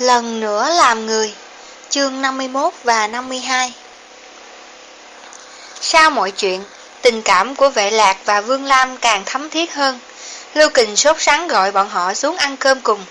Lần nữa làm người. Chương 51 và 52 Sau mọi chuyện Tình cảm của vệ lạc và Vương Lam càng thấm thiết hơn. Lưu Kình sốt sắng gọi bọn họ xuống ăn cơm cùng.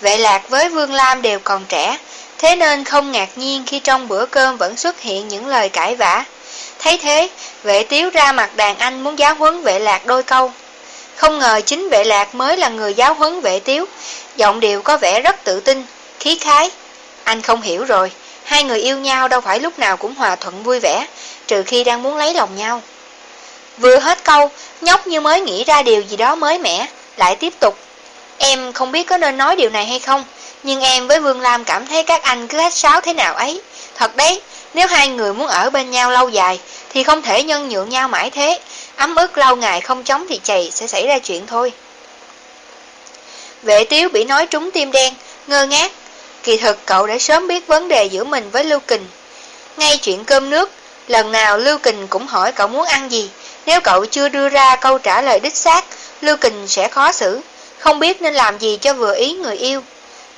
Vệ lạc với Vương Lam đều còn trẻ Thế nên không ngạc nhiên khi trong bữa cơm vẫn xuất hiện những lời cãi vã. Thấy thế, vệ tiếu ra mặt đàn anh muốn giáo huấn vệ lạc đôi câu. Không ngờ chính vệ lạc mới là người giáo huấn vệ tiếu Giọng điệu có vẻ rất tự tin khí khái. Anh không hiểu rồi, hai người yêu nhau đâu phải lúc nào cũng hòa thuận vui vẻ, trừ khi đang muốn lấy lòng nhau. Vừa hết câu, nhóc như mới nghĩ ra điều gì đó mới mẻ, lại tiếp tục. Em không biết có nên nói điều này hay không, nhưng em với Vương Lam cảm thấy các anh cứ hết sáo thế nào ấy. Thật đấy, nếu hai người muốn ở bên nhau lâu dài, thì không thể nhân nhượng nhau mãi thế. Ấm ức lâu ngày không chống thì chày sẽ xảy ra chuyện thôi. Vệ tiếu bị nói trúng tim đen, ngơ ngác, Kỳ thực cậu đã sớm biết vấn đề giữa mình với Lưu Kình. Ngay chuyện cơm nước, lần nào Lưu Kình cũng hỏi cậu muốn ăn gì. Nếu cậu chưa đưa ra câu trả lời đích xác, Lưu Kình sẽ khó xử, không biết nên làm gì cho vừa ý người yêu.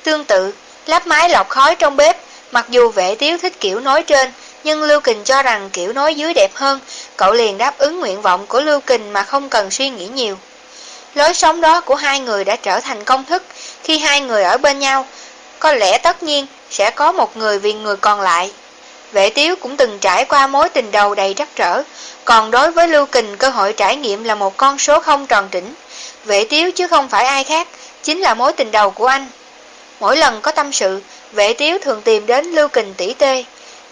Tương tự, lắp máy lọc khói trong bếp, mặc dù vệ tiếu thích kiểu nói trên, nhưng Lưu Kình cho rằng kiểu nói dưới đẹp hơn, cậu liền đáp ứng nguyện vọng của Lưu Kình mà không cần suy nghĩ nhiều. Lối sống đó của hai người đã trở thành công thức, khi hai người ở bên nhau, có lẽ tất nhiên sẽ có một người vì người còn lại. Vệ tiếu cũng từng trải qua mối tình đầu đầy trắc trở, còn đối với Lưu Kình cơ hội trải nghiệm là một con số không tròn trĩnh. Vệ tiếu chứ không phải ai khác, chính là mối tình đầu của anh. Mỗi lần có tâm sự, vệ tiếu thường tìm đến Lưu Kình tỉ tê,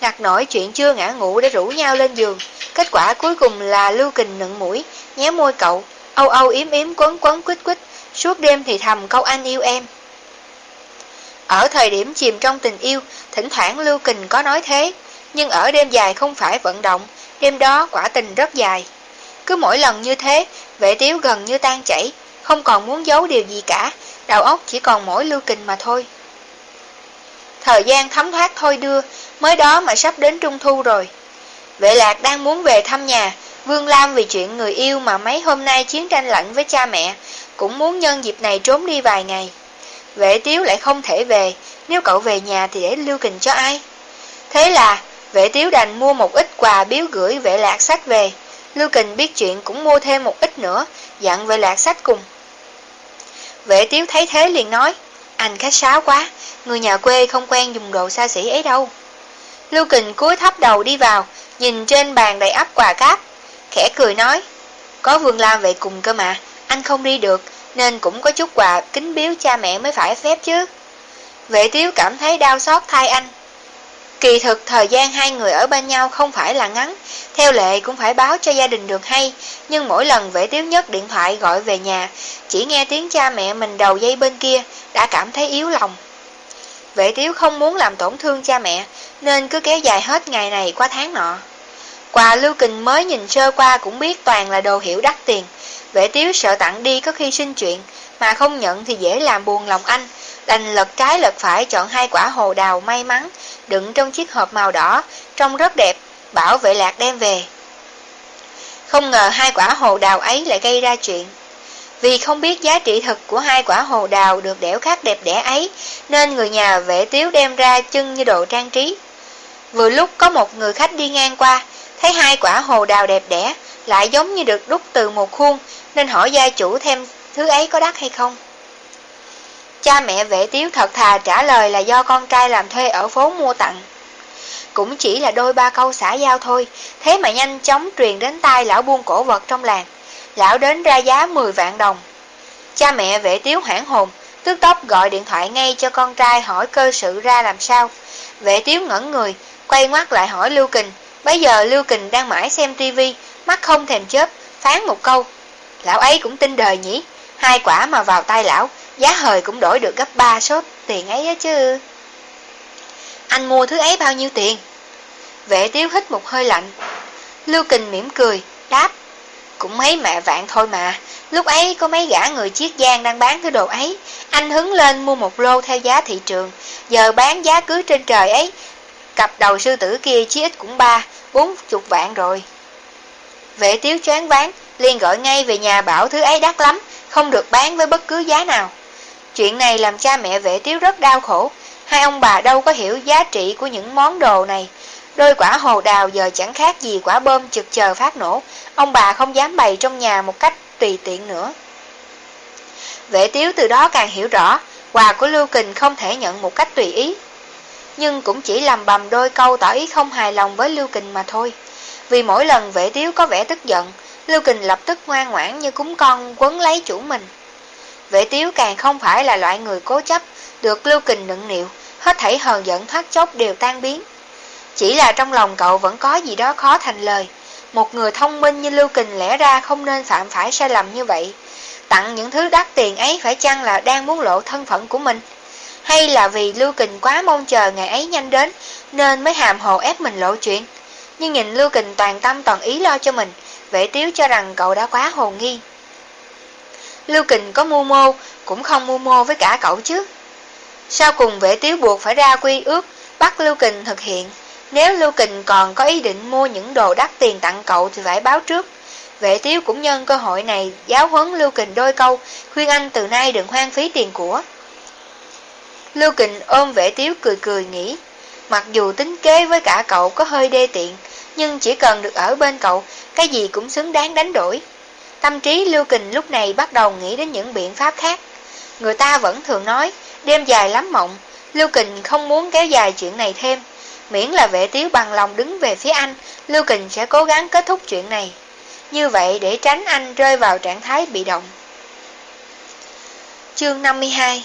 ngặt nổi chuyện chưa ngã ngủ để rủ nhau lên giường. Kết quả cuối cùng là Lưu Kình nựng mũi, nhéo môi cậu, âu âu yếm yếm quấn quấn quýt quýt, suốt đêm thì thầm câu anh yêu em. Ở thời điểm chìm trong tình yêu, thỉnh thoảng Lưu Kình có nói thế, nhưng ở đêm dài không phải vận động, đêm đó quả tình rất dài. Cứ mỗi lần như thế, vệ tiếu gần như tan chảy, không còn muốn giấu điều gì cả, đầu óc chỉ còn mỗi Lưu Kình mà thôi. Thời gian thấm thoát thôi đưa, mới đó mà sắp đến trung thu rồi. Vệ lạc đang muốn về thăm nhà, Vương Lam vì chuyện người yêu mà mấy hôm nay chiến tranh lạnh với cha mẹ, cũng muốn nhân dịp này trốn đi vài ngày. Vệ tiếu lại không thể về, nếu cậu về nhà thì để lưu kình cho ai? Thế là, vệ tiếu đành mua một ít quà biếu gửi vệ lạc sách về. Lưu kình biết chuyện cũng mua thêm một ít nữa, dặn vệ lạc sách cùng. Vệ tiếu thấy thế liền nói, anh khách sáo quá, người nhà quê không quen dùng đồ xa xỉ ấy đâu. Lưu kình cúi thấp đầu đi vào, nhìn trên bàn đầy ắp quà cáp, khẽ cười nói, có Vương Lam về cùng cơ mà, anh không đi được, nên cũng có chút quà kính biếu cha mẹ mới phải phép chứ. Vệ tiếu cảm thấy đau xót thay anh. Kỳ thực thời gian hai người ở bên nhau không phải là ngắn, theo lệ cũng phải báo cho gia đình được hay, nhưng mỗi lần vệ tiếu nhất điện thoại gọi về nhà, chỉ nghe tiếng cha mẹ mình đầu dây bên kia, đã cảm thấy yếu lòng. Vệ tiếu không muốn làm tổn thương cha mẹ, nên cứ kéo dài hết ngày này qua tháng nọ. Quà Lưu Kình mới nhìn sơ qua cũng biết toàn là đồ hiểu đắt tiền, Vệ tiếu sợ tặng đi có khi sinh chuyện, mà không nhận thì dễ làm buồn lòng anh, đành lật trái lật phải chọn hai quả hồ đào may mắn, đựng trong chiếc hộp màu đỏ, trông rất đẹp, bảo vệ lạc đem về. Không ngờ hai quả hồ đào ấy lại gây ra chuyện. Vì không biết giá trị thực của hai quả hồ đào được đẽo khác đẹp đẽ ấy, nên người nhà vệ tiếu đem ra chân như đồ trang trí. Vừa lúc có một người khách đi ngang qua, thấy hai quả hồ đào đẹp đẽ, lại giống như được đúc từ một khuôn, nên hỏi gia chủ thêm thứ ấy có đắt hay không. Cha mẹ vệ tiếu thật thà trả lời là do con trai làm thuê ở phố mua tặng. Cũng chỉ là đôi ba câu xã giao thôi, thế mà nhanh chóng truyền đến tai lão buôn cổ vật trong làng. Lão đến ra giá 10 vạn đồng. Cha mẹ vệ tiếu hoảng hồn, tức tốc gọi điện thoại ngay cho con trai hỏi cơ sự ra làm sao. Vệ tiếu ngẩn người, quay ngoắt lại hỏi Lưu Kình. Bây giờ Lưu Kình đang mãi xem tivi, mắt không thèm chớp, phán một câu, Lão ấy cũng tin đời nhỉ? Hai quả mà vào tay lão Giá hời cũng đổi được gấp ba số tiền ấy chứ. Anh mua thứ ấy bao nhiêu tiền? Vệ tiếu hít một hơi lạnh. Lưu Kình mỉm cười Đáp Cũng mấy mẹ vạn thôi mà. Lúc ấy có mấy gã người chiết giang đang bán thứ đồ ấy. Anh hứng lên mua một lô theo giá thị trường. Giờ bán giá cứ trên trời ấy Cặp đầu sư tử kia chí ít cũng ba Bốn chục vạn rồi Vệ tiếu choáng ván liền gọi ngay về nhà bảo thứ ấy đắt lắm, không được bán với bất cứ giá nào. Chuyện này làm cha mẹ vệ tiếu rất đau khổ, Hai ông bà đâu có hiểu giá trị của những món đồ này. Đôi quả hồ đào giờ chẳng khác gì quả bơm trực chờ phát nổ. Ông bà không dám bày trong nhà một cách tùy tiện nữa. Vệ tiếu từ đó càng hiểu rõ, quà của Lưu Kình không thể nhận một cách tùy ý. Nhưng cũng chỉ làm bầm đôi câu tỏ ý không hài lòng với Lưu Kình mà thôi. Vì mỗi lần vệ tiếu có vẻ tức giận, Lưu Kình lập tức ngoan ngoãn như cúng con quấn lấy chủ mình. Vệ tiếu càng không phải là loại người cố chấp, được Lưu Kình nựng nịu, hết thảy hờn giận thoát chốc đều tan biến. Chỉ là trong lòng cậu vẫn có gì đó khó thành lời. Một người thông minh như Lưu Kình lẽ ra không nên phạm phải sai lầm như vậy. Tặng những thứ đắt tiền ấy phải chăng là đang muốn lộ thân phận của mình? Hay là vì Lưu Kình quá mong chờ ngày ấy nhanh đến nên mới hàm hồ ép mình lộ chuyện? Nhưng nhìn Lưu Kình toàn tâm toàn ý lo cho mình, vệ tiếu cho rằng cậu đã quá hồ nghi. Lưu Kình có mưu mô, cũng không mưu mô với cả cậu chứ. Sau cùng vệ tiếu buộc phải ra quy ước, bắt Lưu Kình thực hiện. Nếu Lưu Kình còn có ý định mua những đồ đắt tiền tặng cậu thì phải báo trước. Vệ tiếu cũng nhân cơ hội này giáo huấn Lưu Kình đôi câu, khuyên anh từ nay đừng hoang phí tiền của. Lưu Kình ôm Vẻ tiếu cười cười nghĩ, mặc dù tính kế với cả cậu có hơi đê tiện, nhưng chỉ cần được ở bên cậu, cái gì cũng xứng đáng đánh đổi. Tâm trí Lưu Kình lúc này bắt đầu nghĩ đến những biện pháp khác. Người ta vẫn thường nói, đêm dài lắm mộng, Lưu Kình không muốn kéo dài chuyện này thêm. Miễn là vệ tiếu bằng lòng đứng về phía anh, Lưu Kình sẽ cố gắng kết thúc chuyện này. Như vậy để tránh anh rơi vào trạng thái bị động. Chương 52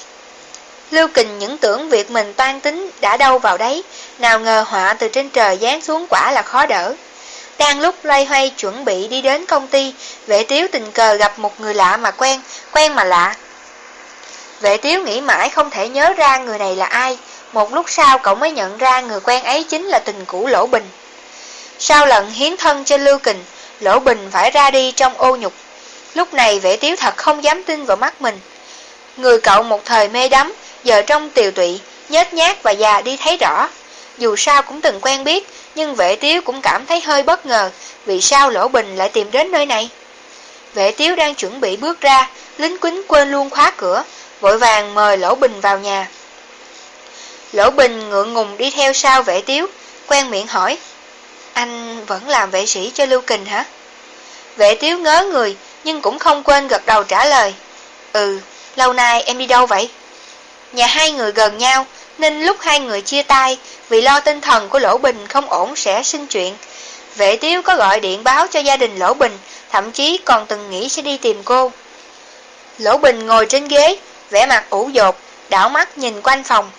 Lưu Kình những tưởng việc mình toan tính đã đâu vào đấy, nào ngờ họa từ trên trời giáng xuống quả là khó đỡ. Đang lúc loay hoay chuẩn bị đi đến công ty, vệ tiếu tình cờ gặp một người lạ mà quen, quen mà lạ. Vệ tiếu nghĩ mãi không thể nhớ ra người này là ai, một lúc sau cậu mới nhận ra người quen ấy chính là tình cũ Lỗ Bình. Sau lần hiến thân cho Lưu Kình, Lỗ Bình phải ra đi trong ô nhục. Lúc này vệ tiếu thật không dám tin vào mắt mình. Người cậu một thời mê đắm, giờ trong tiều tụy, nhếch nhác và già đi thấy rõ. Dù sao cũng từng quen biết, nhưng vệ tiếu cũng cảm thấy hơi bất ngờ vì sao Lỗ Bình lại tìm đến nơi này. Vệ tiếu đang chuẩn bị bước ra, lính quýnh quên luôn khóa cửa, vội vàng mời Lỗ Bình vào nhà. Lỗ Bình ngượng ngùng đi theo sau vệ tiếu, quen miệng hỏi, anh vẫn làm vệ sĩ cho Lưu Kình hả? Vệ tiếu ngớ người, nhưng cũng không quên gật đầu trả lời, Ừ, lâu nay em đi đâu vậy? Nhà hai người gần nhau, nên lúc hai người chia tay, vì lo tinh thần của Lỗ Bình không ổn sẽ sinh chuyện. Vệ tiếu có gọi điện báo cho gia đình Lỗ Bình, thậm chí còn từng nghĩ sẽ đi tìm cô. Lỗ Bình ngồi trên ghế, vẻ mặt ủ dột, đảo mắt nhìn quanh phòng.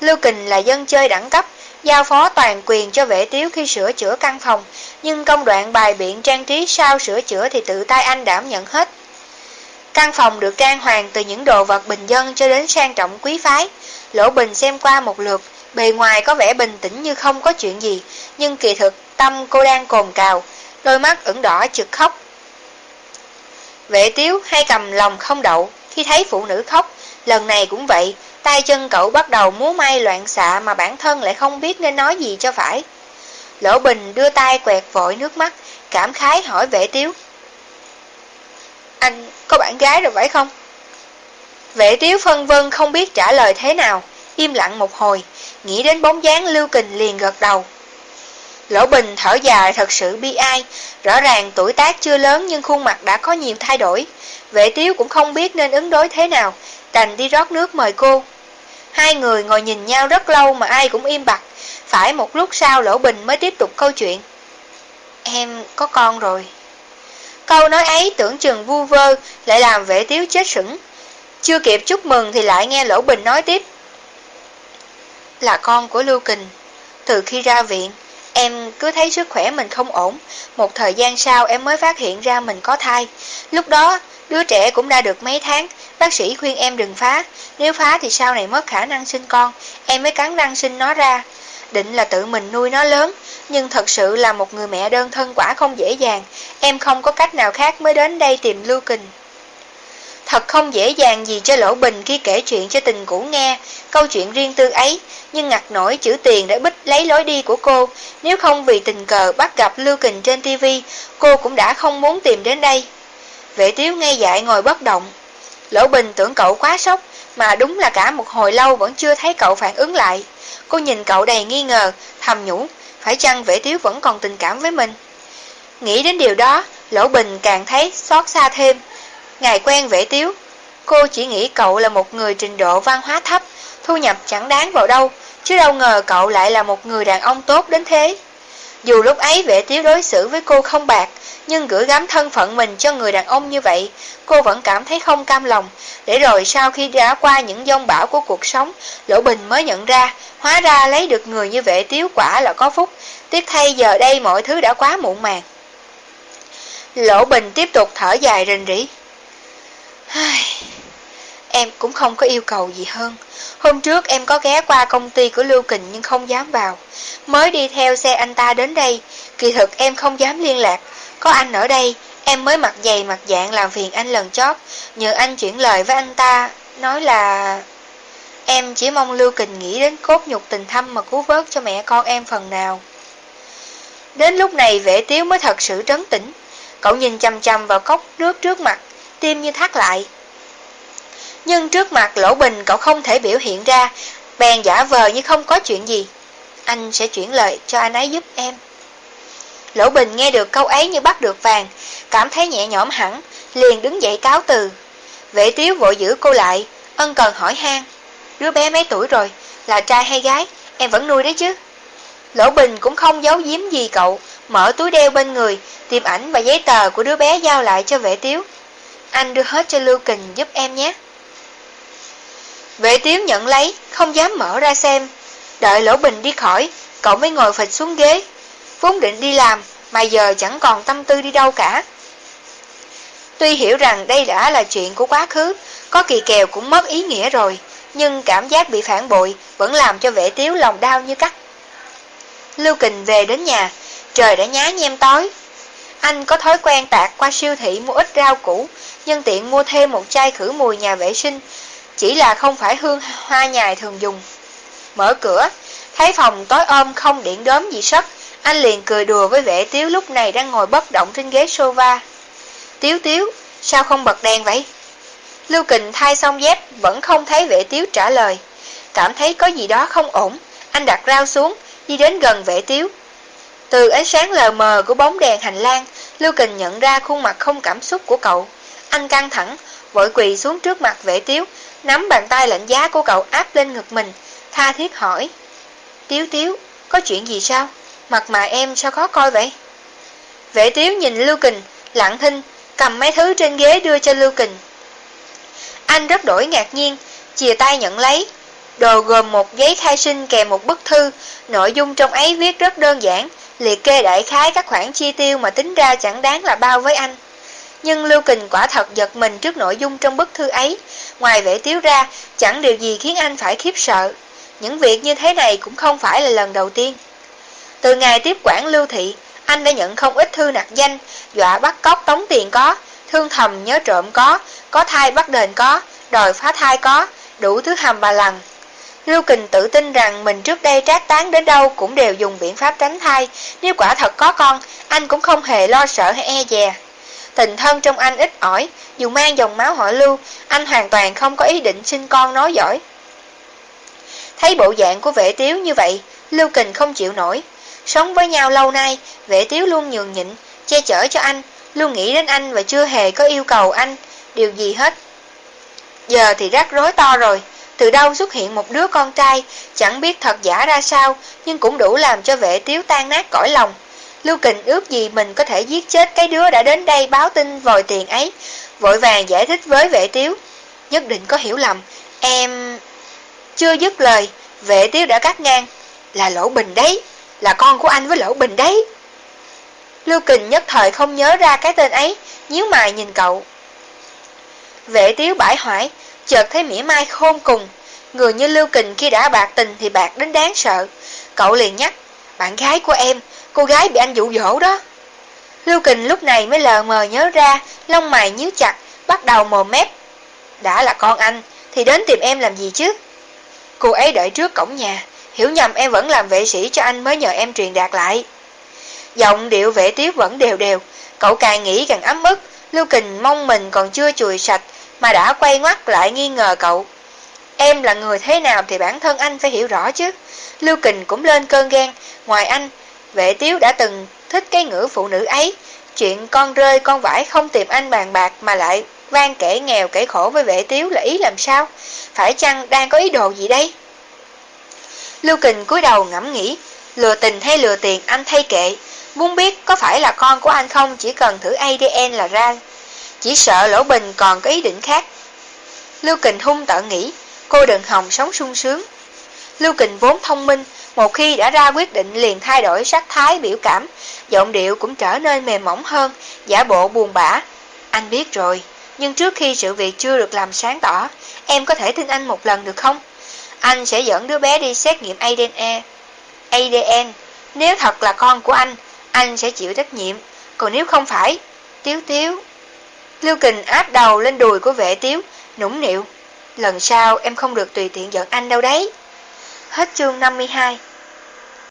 Lưu Kình là dân chơi đẳng cấp, giao phó toàn quyền cho vệ tiếu khi sửa chữa căn phòng, nhưng công đoạn bài biện trang trí sau sửa chữa thì tự tay anh đảm nhận hết. Căn phòng được trang hoàng từ những đồ vật bình dân cho đến sang trọng quý phái. Lỗ Bình xem qua một lượt, bề ngoài có vẻ bình tĩnh như không có chuyện gì, nhưng kỳ thực tâm cô đang cồn cào, đôi mắt ửng đỏ trực khóc. Vệ tiếu hay cầm lòng không đậu, khi thấy phụ nữ khóc, lần này cũng vậy, tay chân cậu bắt đầu múa may loạn xạ mà bản thân lại không biết nên nói gì cho phải. Lỗ Bình đưa tay quẹt vội nước mắt, cảm khái hỏi vệ tiếu. Anh có bạn gái rồi phải không? Vệ tiếu phân vân không biết trả lời thế nào, im lặng một hồi, nghĩ đến bóng dáng Lưu Kình liền gật đầu. Lỗ Bình thở dài thật sự bi ai, rõ ràng tuổi tác chưa lớn nhưng khuôn mặt đã có nhiều thay đổi. Vệ tiếu cũng không biết nên ứng đối thế nào, đành đi rót nước mời cô. Hai người ngồi nhìn nhau rất lâu mà ai cũng im bặt, phải một lúc sau Lỗ Bình mới tiếp tục câu chuyện. Em có con rồi. Câu nói ấy tưởng chừng vu vơ, lại làm vệ tiếu chết sững. Chưa kịp chúc mừng thì lại nghe Lỗ Bình nói tiếp. Là con của Lưu Kình. Từ khi ra viện, em cứ thấy sức khỏe mình không ổn. Một thời gian sau em mới phát hiện ra mình có thai. Lúc đó, đứa trẻ cũng đã được mấy tháng. Bác sĩ khuyên em đừng phá. Nếu phá thì sau này mất khả năng sinh con. Em mới cắn răng sinh nó ra. Định là tự mình nuôi nó lớn. Nhưng thật sự là một người mẹ đơn thân quả không dễ dàng. Em không có cách nào khác mới đến đây tìm Lưu Kình. Thật không dễ dàng gì cho Lỗ Bình khi kể chuyện cho tình cũ nghe, câu chuyện riêng tư ấy, nhưng ngặt nổi chữ tiền đã bích lấy lối đi của cô. Nếu không vì tình cờ bắt gặp Lưu Kình trên TV, cô cũng đã không muốn tìm đến đây. Vệ tiếu ngay dại ngồi bất động. Lỗ Bình tưởng cậu quá sốc, mà đúng là cả một hồi lâu vẫn chưa thấy cậu phản ứng lại. Cô nhìn cậu đầy nghi ngờ, thầm nhủ, phải chăng vệ tiếu vẫn còn tình cảm với mình? Nghĩ đến điều đó, Lỗ Bình càng thấy xót xa thêm. Ngày quen vệ tiếu, cô chỉ nghĩ cậu là một người trình độ văn hóa thấp, thu nhập chẳng đáng vào đâu, chứ đâu ngờ cậu lại là một người đàn ông tốt đến thế. Dù lúc ấy vệ tiếu đối xử với cô không bạc, nhưng gửi gắm thân phận mình cho người đàn ông như vậy, cô vẫn cảm thấy không cam lòng. Để rồi sau khi đã qua những dông bão của cuộc sống, Lỗ Bình mới nhận ra, hóa ra lấy được người như vệ tiếu quả là có phúc. Tiếc thay giờ đây mọi thứ đã quá muộn màng. Lỗ Bình tiếp tục thở dài rình rỉ. Em cũng không có yêu cầu gì hơn. Hôm trước em có ghé qua công ty của Lưu Kình nhưng không dám vào. Mới đi theo xe anh ta đến đây, kỳ thực em không dám liên lạc. Có anh ở đây, em mới mặc giày mặc dạng làm phiền anh lần chót. Nhờ anh chuyển lời với anh ta, nói là... Em chỉ mong Lưu Kình nghĩ đến cốt nhục tình thâm mà cứu vớt cho mẹ con em phần nào. Đến lúc này vệ tiếu mới thật sự trấn tĩnh. Cậu nhìn chăm chăm vào cốc nước trước mặt, tim như thắt lại. Nhưng trước mặt lỗ bình cậu không thể biểu hiện ra, bèn giả vờ như không có chuyện gì. Anh sẽ chuyển lời cho anh ấy giúp em. Lỗ bình nghe được câu ấy như bắt được vàng, cảm thấy nhẹ nhõm hẳn, liền đứng dậy cáo từ. Vệ tiếu vội giữ cô lại, ân cần hỏi han. Đứa bé mấy tuổi rồi, là trai hay gái, em vẫn nuôi đấy chứ. Lỗ Bình cũng không giấu giếm gì cậu, mở túi đeo bên người, tìm ảnh và giấy tờ của đứa bé giao lại cho vệ tiếu. Anh đưa hết cho Lưu Kình giúp em nhé. Vệ tiếu nhận lấy, không dám mở ra xem. Đợi Lỗ Bình đi khỏi, cậu mới ngồi phịch xuống ghế. Vốn định đi làm, mà giờ chẳng còn tâm tư đi đâu cả. Tuy hiểu rằng đây đã là chuyện của quá khứ, có kỳ kèo cũng mất ý nghĩa rồi, nhưng cảm giác bị phản bội vẫn làm cho vệ tiếu lòng đau như cắt. Lưu Kình về đến nhà, trời đã nhá nhem tối. Anh có thói quen tạc qua siêu thị mua ít rau củ, nhân tiện mua thêm một chai khử mùi nhà vệ sinh, chỉ là không phải hương hoa nhài thường dùng. Mở cửa, thấy phòng tối ôm không điện đốm gì sất, anh liền cười đùa với vệ tiếu lúc này đang ngồi bất động trên ghế sofa. Tiếu tiếu, sao không bật đèn vậy? Lưu Kình thay xong dép, vẫn không thấy vệ tiếu trả lời. Cảm thấy có gì đó không ổn, anh đặt rau xuống, đi đến gần vệ tiếu. Từ ánh sáng lờ mờ của bóng đèn hành lang, Lưu Kình nhận ra khuôn mặt không cảm xúc của cậu. Anh căng thẳng, vội quỳ xuống trước mặt vệ tiếu, nắm bàn tay lạnh giá của cậu áp lên ngực mình, tha thiết hỏi. Tiếu tiếu, có chuyện gì sao? Mặt mà em sao khó coi vậy? Vệ tiếu nhìn Lưu Kình, lặng thinh, cầm mấy thứ trên ghế đưa cho Lưu Kình. Anh rất đổi ngạc nhiên, chìa tay nhận lấy. Đồ gồm một giấy khai sinh kèm một bức thư, nội dung trong ấy viết rất đơn giản, liệt kê đại khái các khoản chi tiêu mà tính ra chẳng đáng là bao với anh. Nhưng Lưu Kình quả thật giật mình trước nội dung trong bức thư ấy, ngoài vẻ tiếu ra, chẳng điều gì khiến anh phải khiếp sợ. Những việc như thế này cũng không phải là lần đầu tiên. Từ ngày tiếp quản Lưu Thị, anh đã nhận không ít thư nặc danh, dọa bắt cóc tống tiền có, thương thầm nhớ trộm có, có thai bắt đền có, đòi phá thai có, đủ thứ hầm bà lần. Lưu Kình tự tin rằng mình trước đây trác tán đến đâu cũng đều dùng biện pháp tránh thai, nếu quả thật có con, anh cũng không hề lo sợ hay e dè. Tình thân trong anh ít ỏi, dù mang dòng máu họ Lưu, anh hoàn toàn không có ý định sinh con nói giỏi. Thấy bộ dạng của vệ tiếu như vậy, Lưu Kình không chịu nổi. Sống với nhau lâu nay, vệ tiếu luôn nhường nhịn, che chở cho anh, luôn nghĩ đến anh và chưa hề có yêu cầu anh, điều gì hết. Giờ thì rắc rối to rồi, từ đâu xuất hiện một đứa con trai, chẳng biết thật giả ra sao, nhưng cũng đủ làm cho vệ tiếu tan nát cõi lòng. Lưu Kình ước gì mình có thể giết chết cái đứa đã đến đây báo tin vòi tiền ấy, vội vàng giải thích với vệ tiếu. Nhất định có hiểu lầm, em... Chưa dứt lời, vệ tiếu đã cắt ngang. Là Lỗ Bình đấy, là con của anh với Lỗ Bình đấy. Lưu Kình nhất thời không nhớ ra cái tên ấy, nhíu mày nhìn cậu. Vệ tiếu bãi hoại, chợt thấy mỉa mai khôn cùng. Người như Lưu Kình khi đã bạc tình thì bạc đến đáng sợ. Cậu liền nhắc, bạn gái của em, cô gái bị anh dụ dỗ đó. Lưu Kình lúc này mới lờ mờ nhớ ra, lông mày nhíu chặt, bắt đầu mồm mép. Đã là con anh, thì đến tìm em làm gì chứ? Cô ấy đợi trước cổng nhà, hiểu nhầm em vẫn làm vệ sĩ cho anh mới nhờ em truyền đạt lại. Giọng điệu vệ tiếu vẫn đều đều, cậu càng nghĩ càng ấm ức, Lưu Kình mong mình còn chưa chùi sạch, mà đã quay ngoắt lại nghi ngờ cậu. Em là người thế nào thì bản thân anh phải hiểu rõ chứ. Lưu Kình cũng lên cơn ghen, ngoài anh, vệ tiếu đã từng thích cái ngữ phụ nữ ấy. Chuyện con rơi con vải không tìm anh bàn bạc mà lại van kể nghèo kể khổ với vệ tiếu là ý làm sao? Phải chăng đang có ý đồ gì đây? Lưu Kình cúi đầu ngẫm nghĩ, lừa tình hay lừa tiền anh thay kệ, muốn biết có phải là con của anh không chỉ cần thử ADN là ra. Chỉ sợ Lỗ Bình còn có ý định khác. Lưu Kình hung tợn nghĩ, cô đừng hòng sống sung sướng. Lưu Kình vốn thông minh, một khi đã ra quyết định liền thay đổi sắc thái biểu cảm, giọng điệu cũng trở nên mềm mỏng hơn, giả bộ buồn bã. Anh biết rồi, nhưng trước khi sự việc chưa được làm sáng tỏ, em có thể tin anh một lần được không? Anh sẽ dẫn đứa bé đi xét nghiệm ADN. ADN, nếu thật là con của anh, anh sẽ chịu trách nhiệm, còn nếu không phải, tiếu tiếu. Lưu Kình áp đầu lên đùi của vệ tiếu, nũng nịu. Lần sau em không được tùy tiện giận anh đâu đấy. Hết chương 52